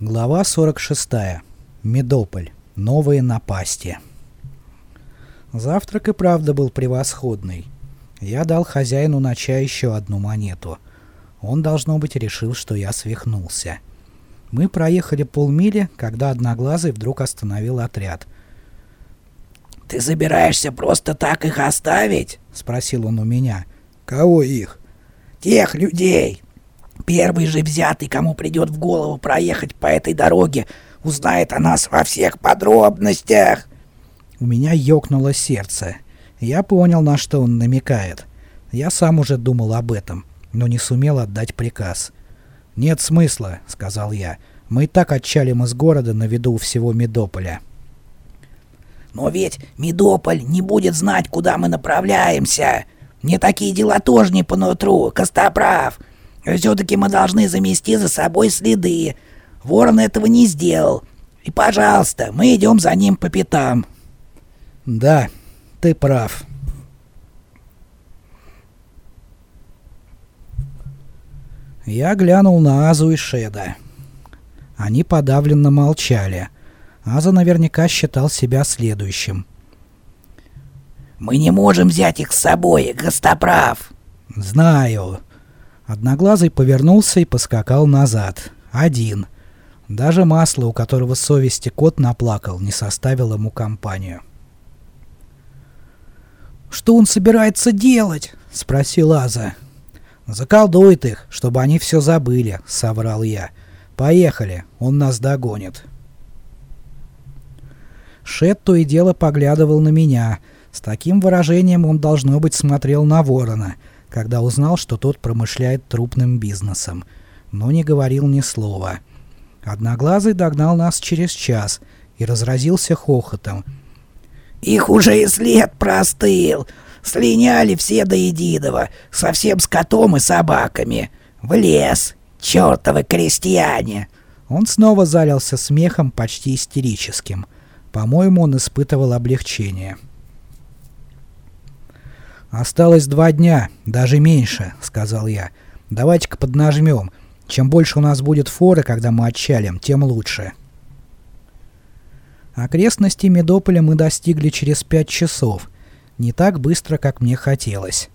Глава 46. Медополь. Новые напасти. Завтрак и правда был превосходный. Я дал хозяину на чай еще одну монету. Он, должно быть, решил, что я свихнулся. Мы проехали полмили, когда Одноглазый вдруг остановил отряд. «Ты собираешься просто так их оставить?» — спросил он у меня. «Кого их?» «Тех людей!» Первый же взятый, кому придет в голову проехать по этой дороге, узнает о нас во всех подробностях. У меня ёкнуло сердце. Я понял, на что он намекает. Я сам уже думал об этом, но не сумел отдать приказ. «Нет смысла», — сказал я. «Мы и так отчалим из города на виду всего Медополя». «Но ведь Медополь не будет знать, куда мы направляемся. Мне такие дела тоже не по нутру, Костоправ. Все-таки мы должны замести за собой следы. Ворон этого не сделал. И, пожалуйста, мы идем за ним по пятам. Да, ты прав. Я глянул на Азу и Шеда. Они подавленно молчали. Аза наверняка считал себя следующим. «Мы не можем взять их с собой, Гостоправ!» «Знаю. Одноглазый повернулся и поскакал назад. Один. Даже масло, у которого совести кот наплакал, не составил ему компанию. «Что он собирается делать?» — спросил Аза. «Заколдует их, чтобы они все забыли», — соврал я. «Поехали, он нас догонит». Шет то и дело поглядывал на меня. С таким выражением он, должно быть, смотрел на ворона — когда узнал, что тот промышляет трупным бизнесом, но не говорил ни слова. Одноглазый догнал нас через час и разразился хохотом. «Их уже и след простыл! Слиняли все до единого, совсем с котом и собаками! В лес! Чёртовы крестьяне!» Он снова залился смехом почти истерическим. По-моему, он испытывал облегчение. «Осталось два дня, даже меньше», — сказал я. «Давайте-ка поднажмем. Чем больше у нас будет форы, когда мы отчалим, тем лучше». Окрестности Медополя мы достигли через пять часов. Не так быстро, как мне хотелось.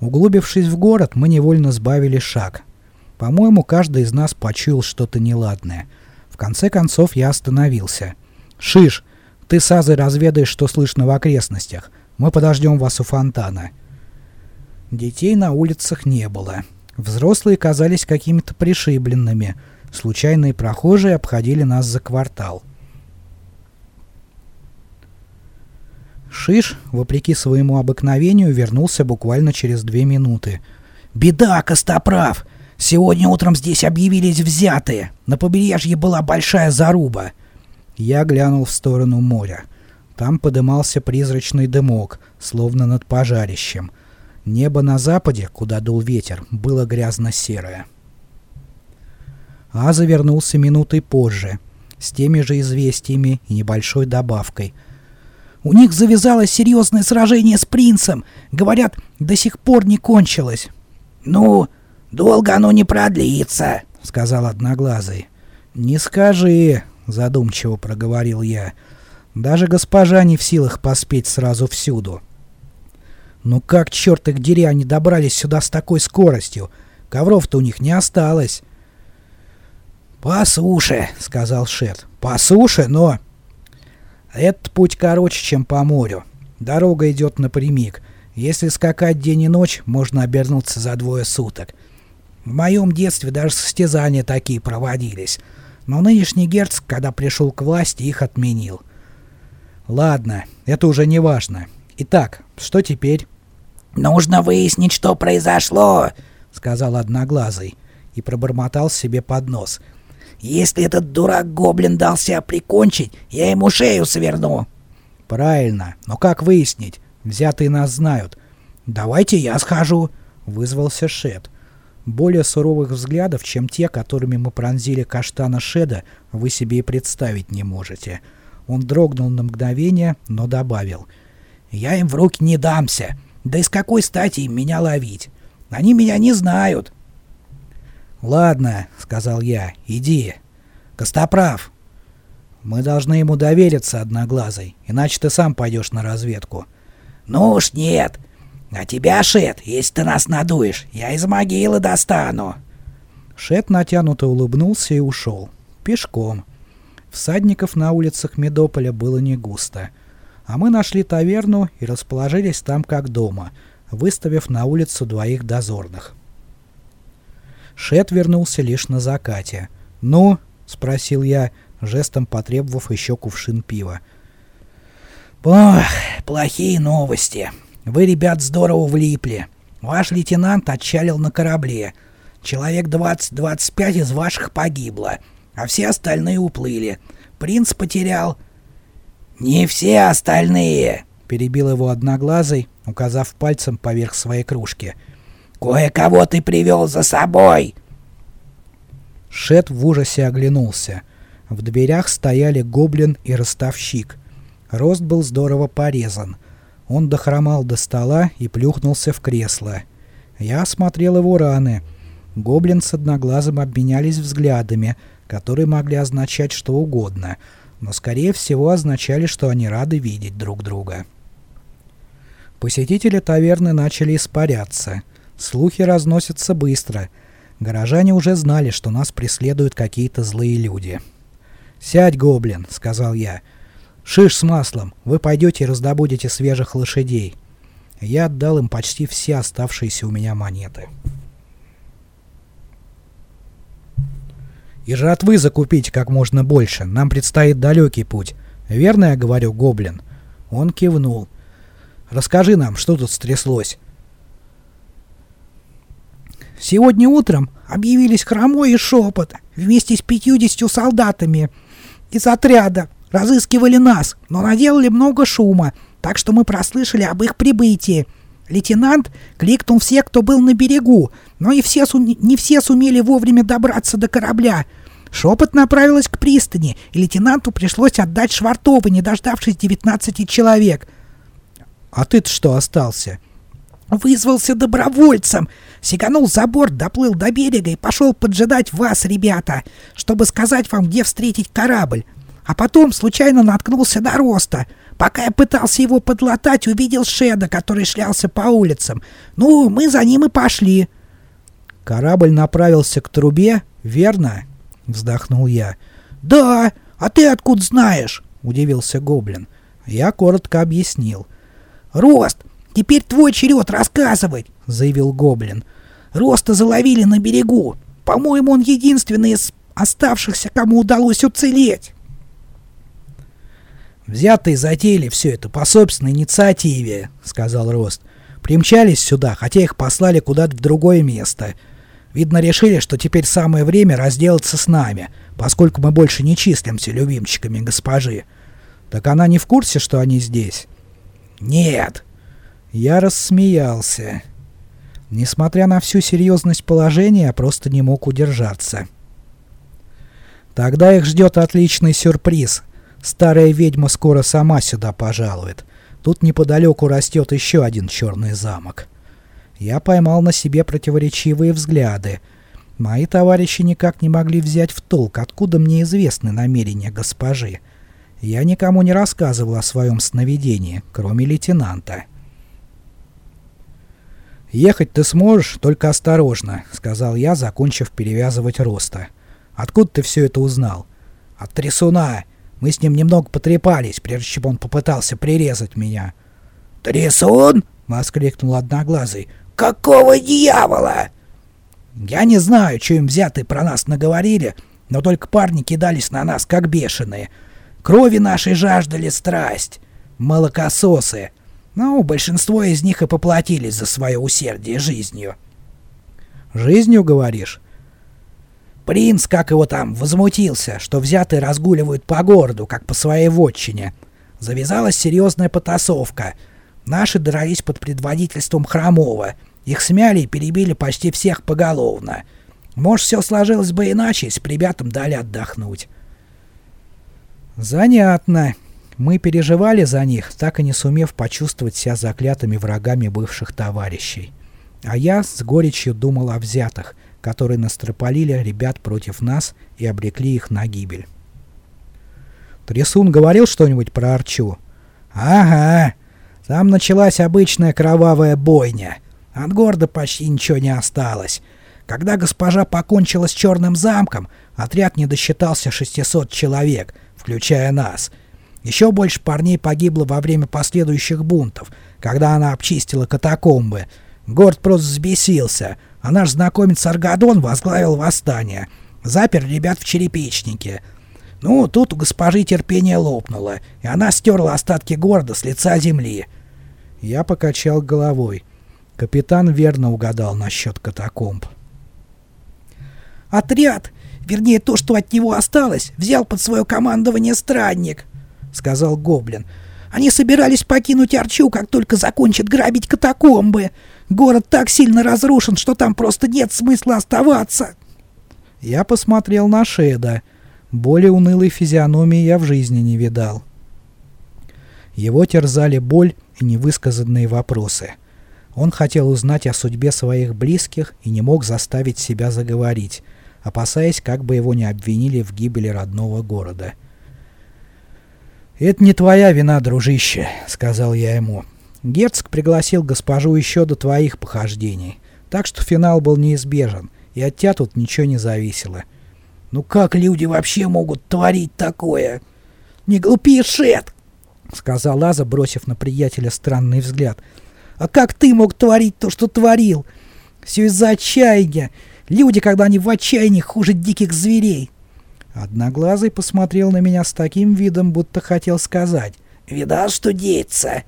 Углубившись в город, мы невольно сбавили шаг. По-моему, каждый из нас почуял что-то неладное. В конце концов я остановился. «Шиш, ты с Азой разведаешь, что слышно в окрестностях. Мы подождем вас у фонтана». Детей на улицах не было. Взрослые казались какими-то пришибленными. Случайные прохожие обходили нас за квартал. Шиш, вопреки своему обыкновению, вернулся буквально через две минуты. «Беда, Костоправ! Сегодня утром здесь объявились взятые. На побережье была большая заруба». Я глянул в сторону моря. Там подымался призрачный дымок, словно над пожарищем. Небо на западе, куда дул ветер, было грязно-серое. Аза вернулся минутой позже, с теми же известиями и небольшой добавкой. «У них завязалось серьезное сражение с принцем. Говорят, до сих пор не кончилось». «Ну, долго оно не продлится», — сказал Одноглазый. «Не скажи», — задумчиво проговорил я. Даже госпожа не в силах поспеть сразу всюду. Ну как, черт их дери, они добрались сюда с такой скоростью? Ковров-то у них не осталось. «По суше», — сказал Шет. «По суше, но...» «Этот путь короче, чем по морю. Дорога идет напрямик. Если скакать день и ночь, можно обернуться за двое суток. В моем детстве даже состязания такие проводились. Но нынешний герцог, когда пришел к власти, их отменил. Ладно, это уже не важно. Итак, что теперь? Нужно выяснить, что произошло, сказал Одноглазый и пробормотал себе под нос. Если этот дурак-гоблин дал себя прикончить, я ему шею сверну. Правильно, но как выяснить? Взятые нас знают. Давайте я схожу, вызвался Шед. Более суровых взглядов, чем те, которыми мы пронзили каштана Шеда, вы себе и представить не можете. — он дрогнул на мгновение, но добавил. «Я им в руки не дамся. Да и с какой стати им меня ловить? Они меня не знают». «Ладно», — сказал я, — «иди». «Костоправ!» «Мы должны ему довериться, Одноглазый, иначе ты сам пойдешь на разведку». «Ну уж нет. А тебя, Шет, если ты нас надуешь, я из могилы достану». Шет натянуто улыбнулся и ушел. Пешком. Всадников на улицах Медополя было не густо. А мы нашли таверну и расположились там как дома, выставив на улицу двоих дозорных. Шет вернулся лишь на закате. «Ну?» — спросил я, жестом потребовав еще кувшин пива. «Ох, плохие новости. Вы, ребят, здорово влипли. Ваш лейтенант отчалил на корабле. Человек 20-25 из ваших погибло, а все остальные уплыли. Принц потерял...» «Не все остальные!» — перебил его одноглазый, указав пальцем поверх своей кружки. «Кое-кого ты привел за собой!» Шет в ужасе оглянулся. В дверях стояли гоблин и ростовщик. Рост был здорово порезан. Он дохромал до стола и плюхнулся в кресло. Я осмотрел его раны. Гоблин с одноглазым обменялись взглядами, которые могли означать что угодно, но скорее всего означали, что они рады видеть друг друга. Посетители таверны начали испаряться. Слухи разносятся быстро. Горожане уже знали, что нас преследуют какие-то злые люди. «Сядь, гоблин», — сказал я. «Шиш с маслом, вы пойдете и раздобудете свежих лошадей». Я отдал им почти все оставшиеся у меня монеты. «И жратвы закупить как можно больше, нам предстоит далекий путь. Верно я говорю, гоблин?» Он кивнул. «Расскажи нам, что тут стряслось?» «Сегодня утром объявились Хромой и Шепот вместе с пятьюдесятью солдатами из отряда разыскивали нас, но наделали много шума, так что мы прослышали об их прибытии. Лейтенант кликнул всех, кто был на берегу, но и все не все сумели вовремя добраться до корабля. Шепот направилась к пристани, и лейтенанту пришлось отдать Швартова, не дождавшись 19 человек. «А ты-то что остался?» «Вызвался добровольцем, Сиганул за борт, доплыл до берега и пошел поджидать вас, ребята, чтобы сказать вам, где встретить корабль. А потом случайно наткнулся на Роста. Пока я пытался его подлатать, увидел Шеда, который шлялся по улицам. Ну, мы за ним и пошли. Корабль направился к трубе, верно? Вздохнул я. Да, а ты откуда знаешь? Удивился Гоблин. Я коротко объяснил. Рост, теперь твой черед рассказывать заявил Гоблин. «Роста заловили на берегу. По-моему, он единственный из оставшихся, кому удалось уцелеть». «Взятые затеяли все это по собственной инициативе», — сказал Рост. «Примчались сюда, хотя их послали куда-то в другое место. Видно, решили, что теперь самое время разделаться с нами, поскольку мы больше не числимся любимчиками госпожи. Так она не в курсе, что они здесь?» «Нет». Я рассмеялся. Несмотря на всю серьезность положения, я просто не мог удержаться. Тогда их ждет отличный сюрприз. Старая ведьма скоро сама сюда пожалует. Тут неподалеку растет еще один черный замок. Я поймал на себе противоречивые взгляды. Мои товарищи никак не могли взять в толк, откуда мне известны намерения госпожи. Я никому не рассказывал о своем сновидении, кроме лейтенанта. «Ехать ты сможешь, только осторожно», — сказал я, закончив перевязывать роста. «Откуда ты все это узнал?» «От трясуна. Мы с ним немного потрепались, прежде чем он попытался прирезать меня». «Трясун?» — воскликнул Одноглазый. «Какого дьявола?» «Я не знаю, что им взятые про нас наговорили, но только парни кидались на нас, как бешеные. Крови нашей жаждали страсть. Молокососы. Ну, большинство из них и поплатились за свое усердие жизнью. «Жизнью, говоришь?» Принц, как его там, возмутился, что взятые разгуливают по городу, как по своей вотчине. Завязалась серьезная потасовка. Наши дрались под предводительством Хромова. Их смяли и перебили почти всех поголовно. Может, все сложилось бы иначе, если ребятам дали отдохнуть. «Занятно», мы переживали за них, так и не сумев почувствовать себя заклятыми врагами бывших товарищей. А я с горечью думал о взятых, которые настропалили ребят против нас и обрекли их на гибель. Трясун говорил что-нибудь про Арчу? Ага, там началась обычная кровавая бойня. От города почти ничего не осталось. Когда госпожа покончила с Черным замком, отряд не досчитался 600 человек, включая нас. Еще больше парней погибло во время последующих бунтов, когда она обчистила катакомбы. Город просто взбесился, а наш знакомец Аргадон возглавил восстание. Запер ребят в черепичнике. Ну, тут у госпожи терпение лопнуло, и она стерла остатки города с лица земли. Я покачал головой. Капитан верно угадал насчет катакомб. «Отряд, вернее то, что от него осталось, взял под свое командование странник», — сказал Гоблин. «Они собирались покинуть Арчу, как только закончат грабить катакомбы. Город так сильно разрушен, что там просто нет смысла оставаться». Я посмотрел на Шеда. Более унылой физиономии я в жизни не видал. Его терзали боль и невысказанные вопросы. Он хотел узнать о судьбе своих близких и не мог заставить себя заговорить опасаясь, как бы его не обвинили в гибели родного города. «Это не твоя вина, дружище», — сказал я ему. «Герцог пригласил госпожу еще до твоих похождений, так что финал был неизбежен, и от тебя тут ничего не зависело». «Ну как люди вообще могут творить такое?» «Не глупи, Шет!» — сказал Аза, бросив на приятеля странный взгляд. «А как ты мог творить то, что творил? Все из-за отчаяния. Люди, когда они в отчаянии, хуже диких зверей. Одноглазый посмотрел на меня с таким видом, будто хотел сказать. «Видал, что деется?»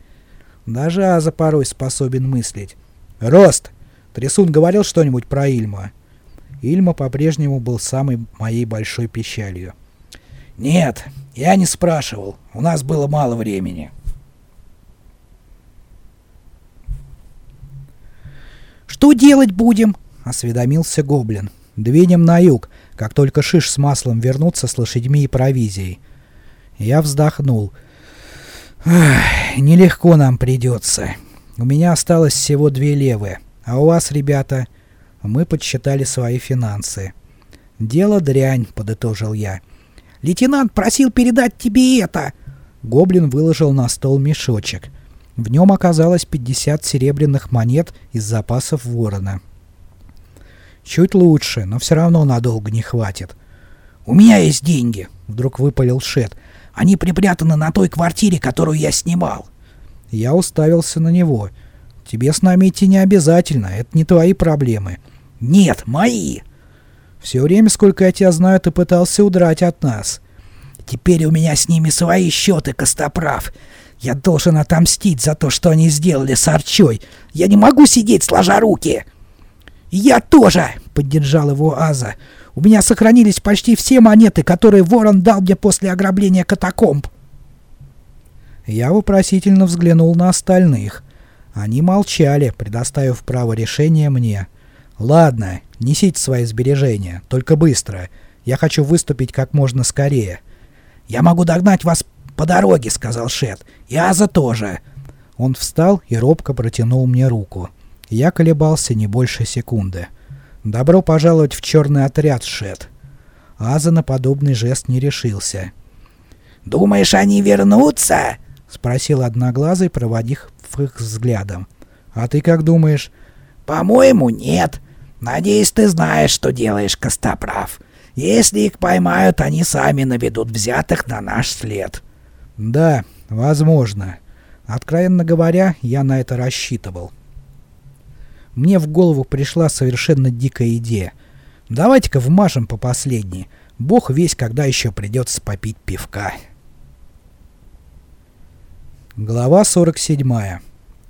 Даже Аза порой способен мыслить. «Рост! Трясун говорил что-нибудь про Ильма?» Ильма по-прежнему был самой моей большой печалью. «Нет, я не спрашивал. У нас было мало времени». «Что делать будем?» — осведомился Гоблин. «Двинем на юг, как только Шиш с маслом вернутся с лошадьми и провизией». Я вздохнул. «Нелегко нам придется. У меня осталось всего две левые, а у вас, ребята...» Мы подсчитали свои финансы. «Дело дрянь», — подытожил я. «Лейтенант просил передать тебе это!» Гоблин выложил на стол мешочек. В нем оказалось 50 серебряных монет из запасов ворона. Чуть лучше, но все равно надолго не хватит. «У меня есть деньги», — вдруг выпалил Шет. «Они припрятаны на той квартире, которую я снимал». Я уставился на него. «Тебе с нами идти не обязательно, это не твои проблемы». «Нет, мои!» «Все время, сколько я тебя знаю, ты пытался удрать от нас». «Теперь у меня с ними свои счеты, Костоправ. Я должен отомстить за то, что они сделали с Арчой. Я не могу сидеть сложа руки!» «Я тоже!» — поддержал его Аза. «У меня сохранились почти все монеты, которые ворон дал мне после ограбления катакомб». Я вопросительно взглянул на остальных. Они молчали, предоставив право решения мне. «Ладно, несите свои сбережения, только быстро. Я хочу выступить как можно скорее». «Я могу догнать вас по дороге», — сказал Шет. «И Аза тоже». Он встал и робко протянул мне руку. Я колебался не больше секунды. «Добро пожаловать в черный отряд, Шет!» Аза на подобный жест не решился. «Думаешь, они вернутся?» — спросил Одноглазый, проводив их взглядом. «А ты как думаешь?» «По-моему, нет. Надеюсь, ты знаешь, что делаешь, Костоправ. Если их поймают, они сами наведут взятых на наш след». «Да, возможно. Откровенно говоря, я на это рассчитывал» мне в голову пришла совершенно дикая идея. Давайте-ка вмажем по последней. Бог весь, когда еще придется попить пивка. Глава 47.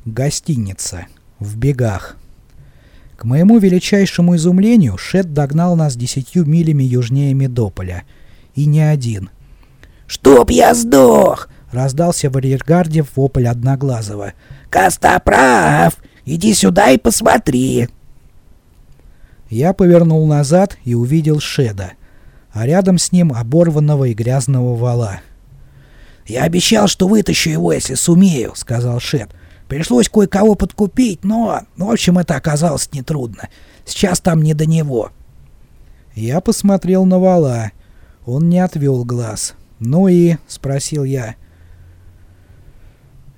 Гостиница. В бегах. К моему величайшему изумлению, Шет догнал нас десятью милями южнее Медополя. И не один. «Чтоб я сдох!» — раздался в арьергарде вопль Одноглазого. «Костоправ! Иди сюда и посмотри!» Я повернул назад и увидел Шеда, а рядом с ним оборванного и грязного вала. «Я обещал, что вытащу его, если сумею», — сказал Шед. «Пришлось кое-кого подкупить, но, в общем, это оказалось нетрудно. Сейчас там не до него». Я посмотрел на вала. Он не отвел глаз. «Ну и?» — спросил я.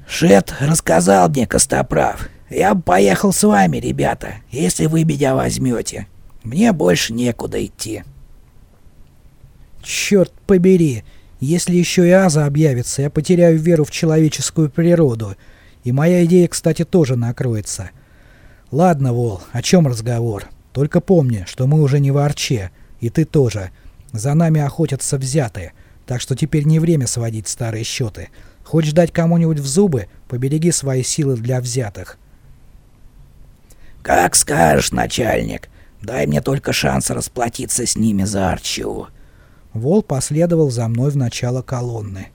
«Шет рассказал мне, Костоправ. Я бы поехал с вами, ребята, если вы меня возьмете. Мне больше некуда идти». «Черт побери! Если еще и Аза объявится, я потеряю веру в человеческую природу. И моя идея, кстати, тоже накроется. Ладно, Вол, о чем разговор? Только помни, что мы уже не в Арче, и ты тоже. За нами охотятся взятые, так что теперь не время сводить старые счеты. Хочешь дать кому-нибудь в зубы, побереги свои силы для взятых. «Как скажешь, начальник. Дай мне только шанс расплатиться с ними за Арчу». Вол последовал за мной в начало колонны.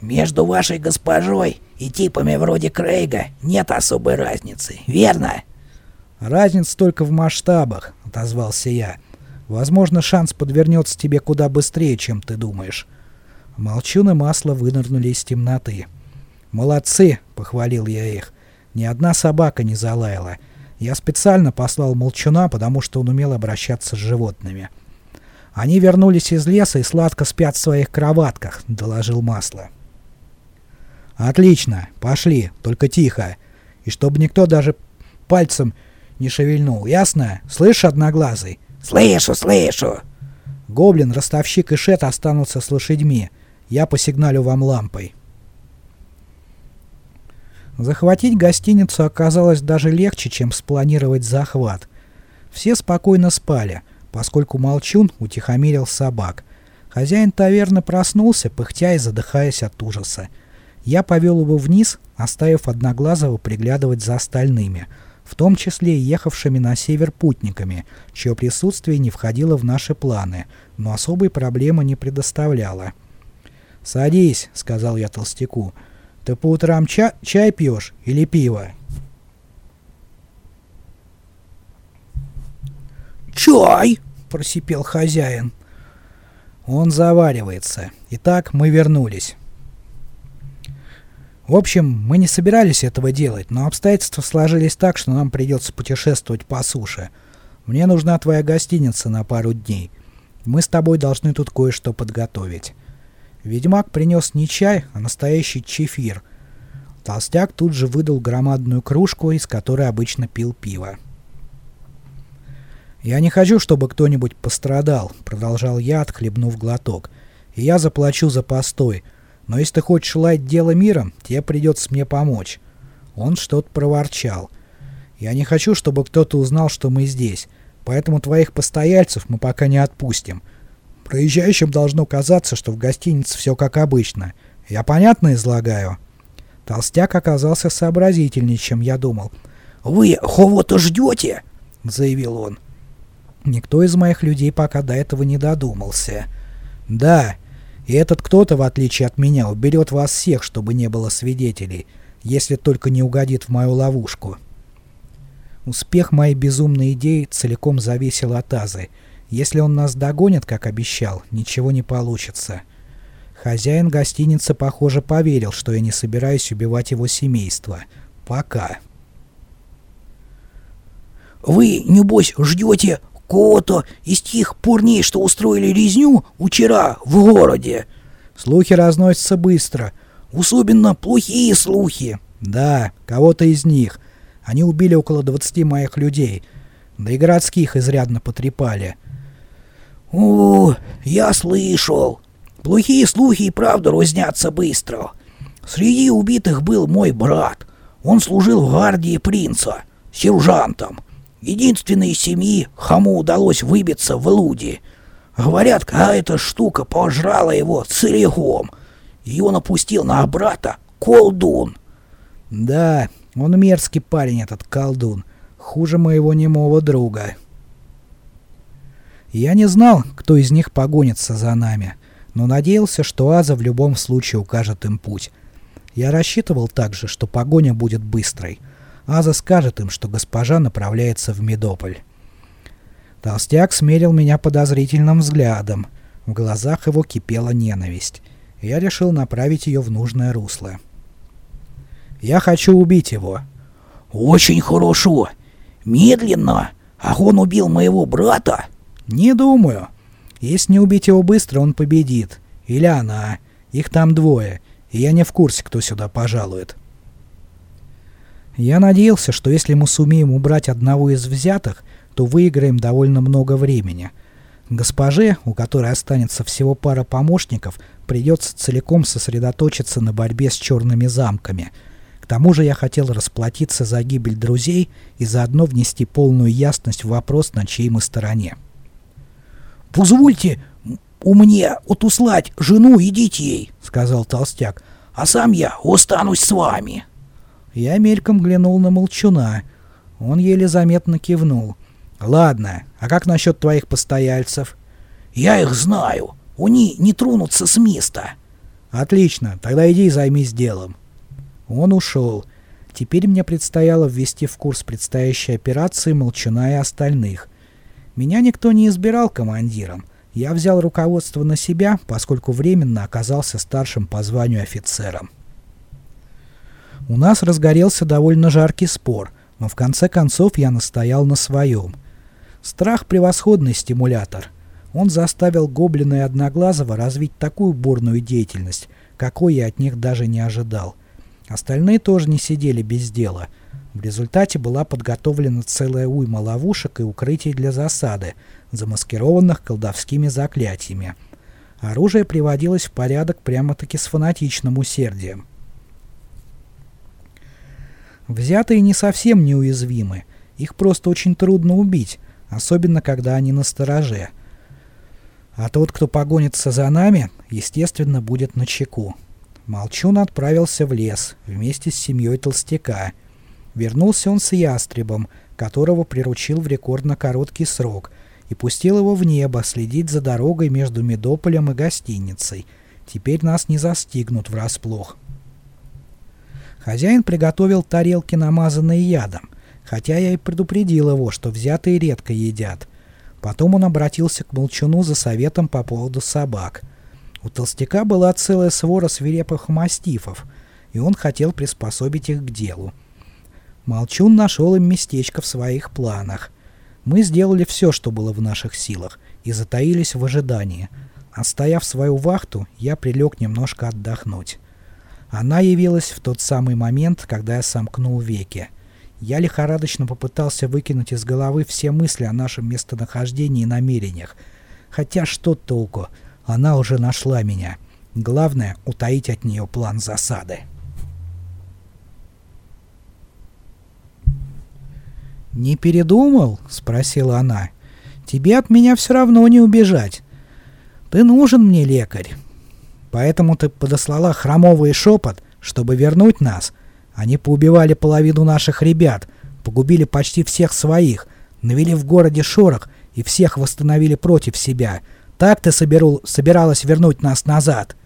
«Между вашей госпожой и типами вроде Крейга нет особой разницы, верно?» «Разница только в масштабах», — отозвался я. «Возможно, шанс подвернется тебе куда быстрее, чем ты думаешь». Молчун и масло вынырнули из темноты. «Молодцы!» — похвалил я их. «Ни одна собака не залаяла. Я специально послал Молчуна, потому что он умел обращаться с животными». «Они вернулись из леса и сладко спят в своих кроватках», — доложил Масло. «Отлично, пошли, только тихо. И чтобы никто даже пальцем не шевельнул, ясно? Слышь, одноглазый?» «Слышу, слышу!» «Гоблин, ростовщик и Шет останутся с лошадьми. Я посигналю вам лампой». Захватить гостиницу оказалось даже легче, чем спланировать захват. Все спокойно спали — поскольку Молчун утихомирил собак. Хозяин таверны проснулся, пыхтя и задыхаясь от ужаса. Я повел его вниз, оставив Одноглазого приглядывать за остальными, в том числе и ехавшими на север путниками, чье присутствие не входило в наши планы, но особой проблемы не предоставляло. «Садись», — сказал я толстяку. «Ты по утрам ча чай пьешь или пиво?» «Чай!» — просипел хозяин. «Он заваривается. Итак, мы вернулись». В общем, мы не собирались этого делать, но обстоятельства сложились так, что нам придется путешествовать по суше. Мне нужна твоя гостиница на пару дней. Мы с тобой должны тут кое-что подготовить. Ведьмак принес не чай, а настоящий чефир. Толстяк тут же выдал громадную кружку, из которой обычно пил пиво. «Я не хочу, чтобы кто-нибудь пострадал», — продолжал я, отхлебнув глоток. «И я заплачу за постой. Но если ты хочешь лать дело миром, тебе придется мне помочь». Он что-то проворчал. «Я не хочу, чтобы кто-то узнал, что мы здесь, поэтому твоих постояльцев мы пока не отпустим. Проезжающим должно казаться, что в гостинице все как обычно. Я понятно излагаю?» Толстяк оказался сообразительнее, чем я думал. «Вы кого-то ждете?» — заявил он. Никто из моих людей пока до этого не додумался. Да, и этот кто-то, в отличие от меня, уберет вас всех, чтобы не было свидетелей, если только не угодит в мою ловушку. Успех моей безумной идеи целиком зависел от Азы. Если он нас догонит, как обещал, ничего не получится. Хозяин гостиницы, похоже, поверил, что я не собираюсь убивать его семейство. Пока. «Вы, небось, ждете Кого-то из тех парней, что устроили резню вчера в городе. Слухи разносятся быстро. Особенно плохие слухи. Да, кого-то из них. Они убили около 20 моих людей. Да и городских изрядно потрепали. О, я слышал. Плохие слухи и правда разнятся быстро. Среди убитых был мой брат. Он служил в гвардии принца, сержантом. Единственной из семьи, кому удалось выбиться в Луди. Говорят, какая-то штука пожрала его целиком. И он опустил на брата колдун. Да, он мерзкий парень, этот колдун. Хуже моего немого друга. Я не знал, кто из них погонится за нами, но надеялся, что Аза в любом случае укажет им путь. Я рассчитывал также, что погоня будет быстрой. Аза скажет им, что госпожа направляется в Медополь. Толстяк смерил меня подозрительным взглядом. В глазах его кипела ненависть. Я решил направить ее в нужное русло. «Я хочу убить его». «Очень хорошо. Медленно, А он убил моего брата? Не думаю. Если не убить его быстро, он победит. Или она. Их там двое. И я не в курсе, кто сюда пожалует. Я надеялся, что если мы сумеем убрать одного из взятых, то выиграем довольно много времени. Госпоже, у которой останется всего пара помощников, придется целиком сосредоточиться на борьбе с черными замками. К тому же я хотел расплатиться за гибель друзей и заодно внести полную ясность в вопрос, на чьей мы стороне. «Позвольте у мне отуслать жену и детей», — сказал толстяк, — «а сам я останусь с вами». Я мельком глянул на молчуна. Он еле заметно кивнул. «Ладно, а как насчет твоих постояльцев?» «Я их знаю. Они не тронутся с места». «Отлично, тогда иди и займись делом». Он ушел. Теперь мне предстояло ввести в курс предстоящей операции Молчуна и остальных. Меня никто не избирал командиром. Я взял руководство на себя, поскольку временно оказался старшим по званию офицером. У нас разгорелся довольно жаркий спор, но в конце концов я настоял на своем. Страх — превосходный стимулятор. Он заставил Гоблина и Одноглазого развить такую бурную деятельность, какой я от них даже не ожидал. Остальные тоже не сидели без дела. В результате была подготовлена целая уйма ловушек и укрытий для засады, замаскированных колдовскими заклятиями. Оружие приводилось в порядок прямо-таки с фанатичным усердием. Взятые не совсем неуязвимы, их просто очень трудно убить, особенно когда они на стороже. А тот, кто погонится за нами, естественно, будет на чеку. Молчун отправился в лес вместе с семьей толстяка. Вернулся он с ястребом, которого приручил в рекордно короткий срок, и пустил его в небо следить за дорогой между Медополем и гостиницей. Теперь нас не застигнут врасплох. Хозяин приготовил тарелки, намазанные ядом, хотя я и предупредил его, что взятые редко едят. Потом он обратился к Молчуну за советом по поводу собак. У толстяка была целая свора свирепых мастифов, и он хотел приспособить их к делу. Молчун нашел им местечко в своих планах. Мы сделали все, что было в наших силах, и затаились в ожидании. Отстояв свою вахту, я прилег немножко отдохнуть. Она явилась в тот самый момент, когда я сомкнул веки. Я лихорадочно попытался выкинуть из головы все мысли о нашем местонахождении и намерениях. Хотя что толку? Она уже нашла меня. Главное — утаить от нее план засады. «Не передумал?» — спросила она. «Тебе от меня все равно не убежать. Ты нужен мне, лекарь. Поэтому ты подослала хромовый шепот, чтобы вернуть нас. Они поубивали половину наших ребят, погубили почти всех своих, навели в городе шорох и всех восстановили против себя. Так ты соберу, собиралась вернуть нас назад?»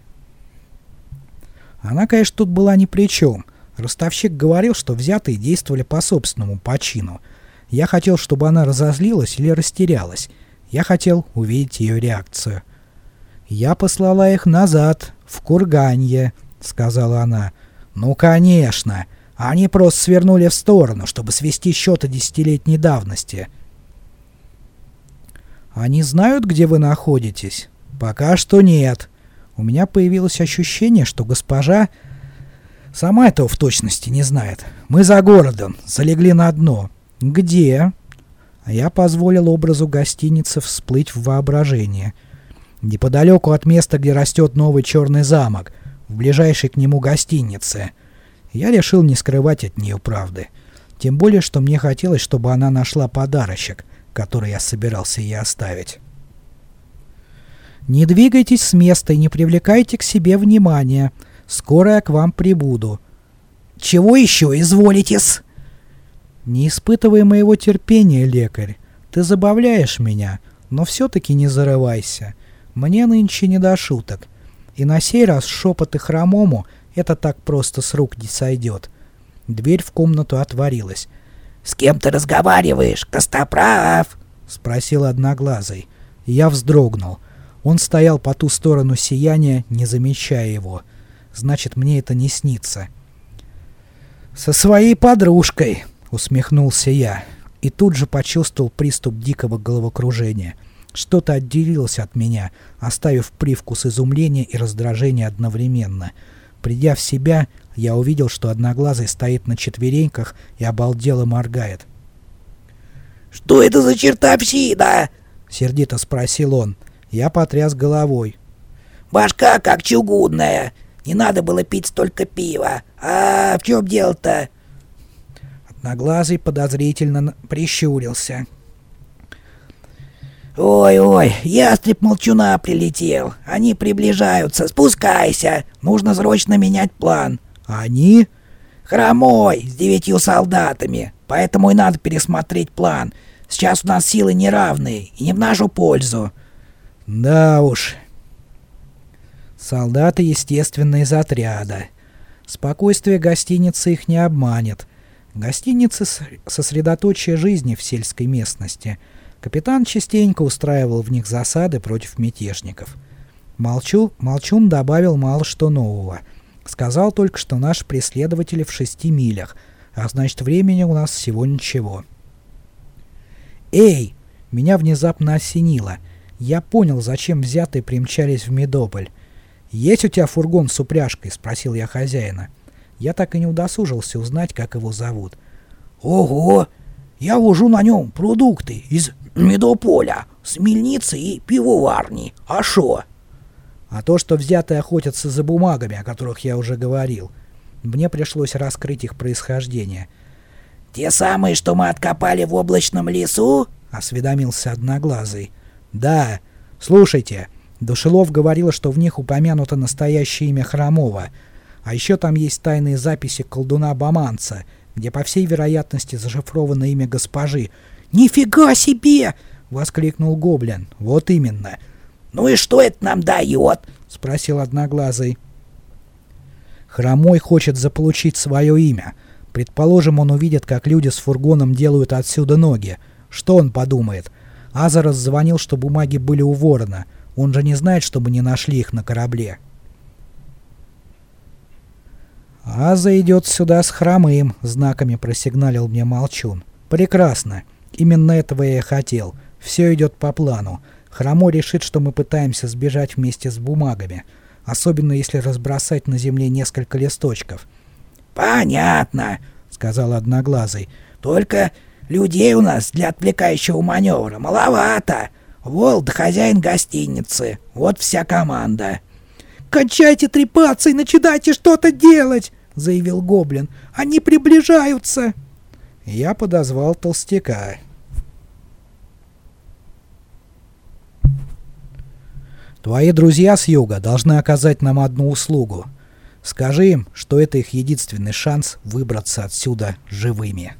Она, конечно, тут была ни при чем. Ростовщик говорил, что взятые действовали по собственному почину. Я хотел, чтобы она разозлилась или растерялась. Я хотел увидеть ее реакцию. «Я послала их назад, в Курганье», — сказала она. «Ну, конечно. Они просто свернули в сторону, чтобы свести счеты десятилетней давности». «Они знают, где вы находитесь?» «Пока что нет. У меня появилось ощущение, что госпожа сама этого в точности не знает. Мы за городом, залегли на дно. Где?» Я позволил образу гостиницы всплыть в воображение — неподалеку от места, где растет новый черный замок, в ближайшей к нему гостинице. Я решил не скрывать от нее правды. Тем более, что мне хотелось, чтобы она нашла подарочек, который я собирался ей оставить. «Не двигайтесь с места и не привлекайте к себе внимания. Скоро я к вам прибуду». «Чего еще изволитесь?» «Не испытывай моего терпения, лекарь. Ты забавляешь меня, но все-таки не зарывайся. Мне нынче не до шуток. И на сей раз шепоты хромому это так просто с рук не сойдет. Дверь в комнату отворилась. «С кем ты разговариваешь, Костоправ?» — спросил Одноглазый. Я вздрогнул. Он стоял по ту сторону сияния, не замечая его. Значит, мне это не снится. «Со своей подружкой!» — усмехнулся я. и тут же почувствовал приступ дикого головокружения. Что-то отделилось от меня, оставив привкус изумления и раздражения одновременно. Придя в себя, я увидел, что Одноглазый стоит на четвереньках и обалдело моргает. «Что это за чертовщина?» — сердито спросил он. Я потряс головой. «Башка как чугунная. Не надо было пить столько пива. А в чем дело-то?» Одноглазый подозрительно прищурился. «Ой-ой, ястреб молчуна прилетел. Они приближаются. Спускайся. Нужно срочно менять план». «Они?» «Хромой, с девятью солдатами. Поэтому и надо пересмотреть план. Сейчас у нас силы неравные, и не в нашу пользу». «Да уж». Солдаты, естественно, из отряда. Спокойствие гостиницы их не обманет. Гостиницы — сосредоточие жизни в сельской местности. Капитан частенько устраивал в них засады против мятежников. Молчу, Молчун добавил мало что нового. Сказал только, что наши преследователи в шести милях, а значит времени у нас всего ничего. «Эй!» Меня внезапно осенило. Я понял, зачем взятые примчались в Медополь. «Есть у тебя фургон с упряжкой?» — спросил я хозяина. Я так и не удосужился узнать, как его зовут. «Ого! Я вожу на нем продукты из Медополя, с мельницы и пивоварни. А шо?» «А то, что взятые охотятся за бумагами, о которых я уже говорил. Мне пришлось раскрыть их происхождение». «Те самые, что мы откопали в облачном лесу?» — осведомился Одноглазый. «Да. Слушайте, Душелов говорил, что в них упомянуто настоящее имя Хромова. А еще там есть тайные записи колдуна-баманца, где, по всей вероятности, зашифровано имя госпожи. «Нифига себе!» — воскликнул Гоблин. «Вот именно». «Ну и что это нам дает?» — спросил Одноглазый. Хромой хочет заполучить свое имя. Предположим, он увидит, как люди с фургоном делают отсюда ноги. Что он подумает? Азарос звонил, что бумаги были у ворона. Он же не знает, чтобы не нашли их на корабле. «Аза идет сюда с хромым», — знаками просигналил мне Молчун. «Прекрасно. Именно этого я и хотел. Все идет по плану. Хромо решит, что мы пытаемся сбежать вместе с бумагами. Особенно если разбросать на земле несколько листочков. «Понятно», — сказал Одноглазый. «Только людей у нас для отвлекающего маневра маловато. Волд — хозяин гостиницы. Вот вся команда». «Кончайте трепаться и начинайте что-то делать!» — заявил Гоблин. «Они приближаются!» Я подозвал толстяка. Твои друзья с юга должны оказать нам одну услугу. Скажи им, что это их единственный шанс выбраться отсюда живыми.